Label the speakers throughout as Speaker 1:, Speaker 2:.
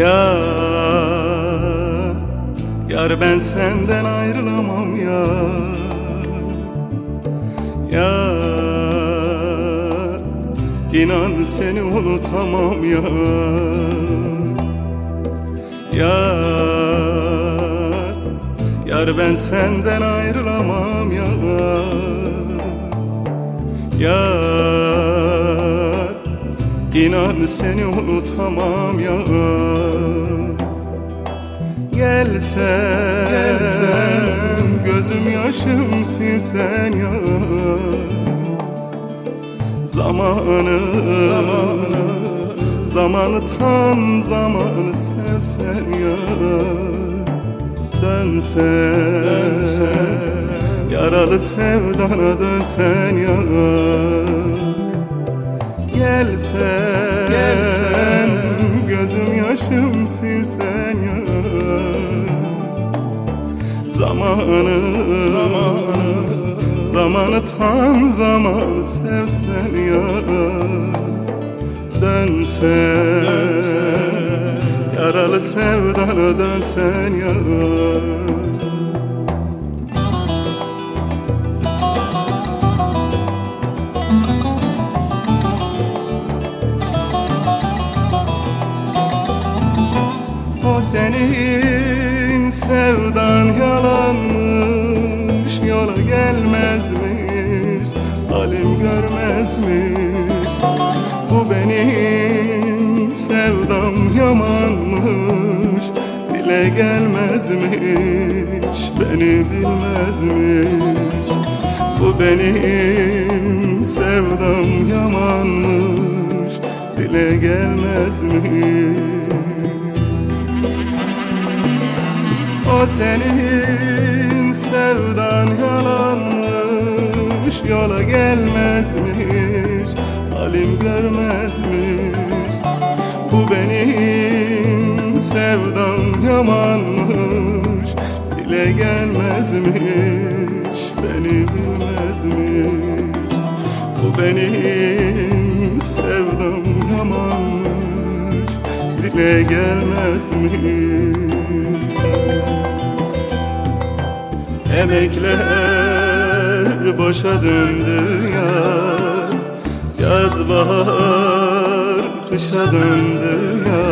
Speaker 1: Ya. Yar ben senden ayrılamam ya. Ya. İnan seni unutamam ya. Ya. Yar ben senden ayrılamam ya. Yar İnan seni unutamam ya. Gelsen, Gelsen Gözüm yaşım silsen ya. Zamanı Zamanı. Zamanı tam zamanı sevsen ya. Dönsen, dönsen Yaralı sevdana dönsen ya Gelsen, gelsen. Gözüm yaşım silsen ya. Zamanı, zamanı. Zamanı tam zamanı sevsen ya. Dönsen, dönsen Yaralı sevdana dönsen ya sevdan yalanmış Yola gelmezmiş Halim görmezmiş. Bu benim sevdam yamanmış Dile gelmezmiş Beni bilmezmiş. Bu benim sevdam yamanmış Dile gelmezmiş O senin sevdan yalanmış Yola gelmezmiş Halim görmezmiş. Bu benim sevdam yamanmış Dile gelmezmiş Beni bilmezmiş. Bu benim sevdam yamanmış Dile gelmezmiş Emekler boşa döndü ya. Yaz bahar kışa döndü ya.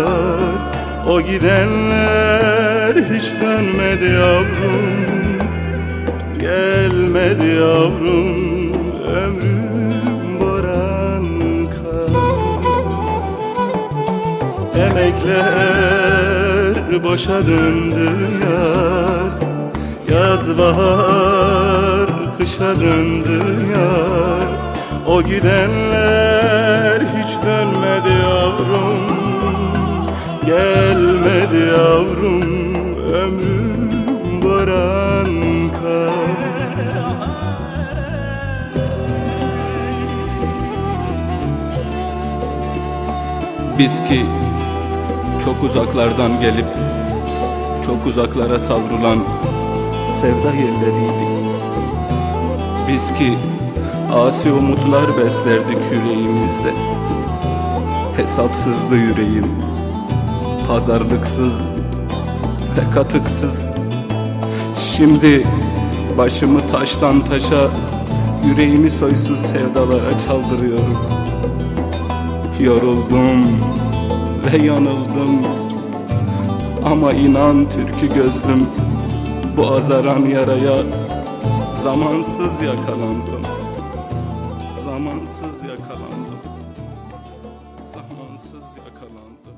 Speaker 1: O gidenler hiç dönmedi yavrum. Gelmedi yavrum ömrüm boran kar Emekler boşa döndü yar Yaz bahar kışa döndü yar. O gidenler hiç dönmedi yavrum. Gelmedi yavrum ömrüm boran kar.
Speaker 2: Biz ki çok uzaklardan gelip çok uzaklara savrulan sevda yerleriydik. Biz ki asi umutlar beslerdik yüreğimizde. Hesapsızdı yüreğim, pazarlıksız ve katıksız. Şimdi başımı taştan taşa, yüreğimi soysuz sevdalara çaldırıyorum. Yoruldum ve yanıldım Ama inan türkü gözlüm Bu azaran yaraya. Zamansız yakalandım. Zamansız yakalandım. Zamansız yakalandım